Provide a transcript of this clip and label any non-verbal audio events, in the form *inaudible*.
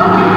Something *laughs*